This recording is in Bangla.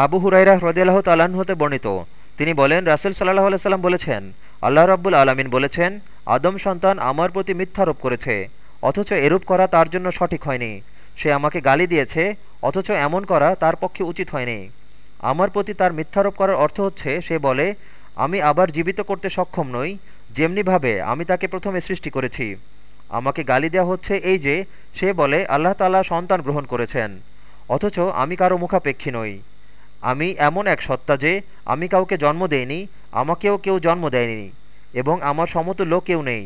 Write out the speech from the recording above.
আবু হুরাইরা হ্রদিয়াল্লাহ তাল্লাহ্ন হতে বর্ণিত। তিনি বলেন, রাসুল সাল্লাহ আলাইসাল্লাম বলেছেন, আল্লাহ রাব্বুল আলমিন বলেছেন, আদম সন্তান আমার প্রতি মিথ্যারোপ করেছে, অথচ এরূপ করা তার জন্য সঠিক হয়নি। সে আমাকে গালি দিয়েছে, অথচ এমন করা তার পক্ষে উচিত হয়নি। আমার প্রতি তার মিথ্যারোপ করার অর্থ হচ্ছে, সে বলে, আমি আবার জীবিত করতে সক্ষম নই, যেমনিভাবে আমি তাকে প্রথমে সৃষ্টি করেছি। আমাকে গালি দেওয়া হচ্ছে এই যে, সে বলে, আল্লাহ তালা সন্তান গ্রহণ করেছেন, অথচ আমি কারও মুখাপেক্ষী নই। আমি এমন এক সত্তা যে, আমি কাউকে জন্ম দেইনি, আমাকেও কেউ জন্ম দেয়নি, এবং আমার সমতুল্য কেউ নেই।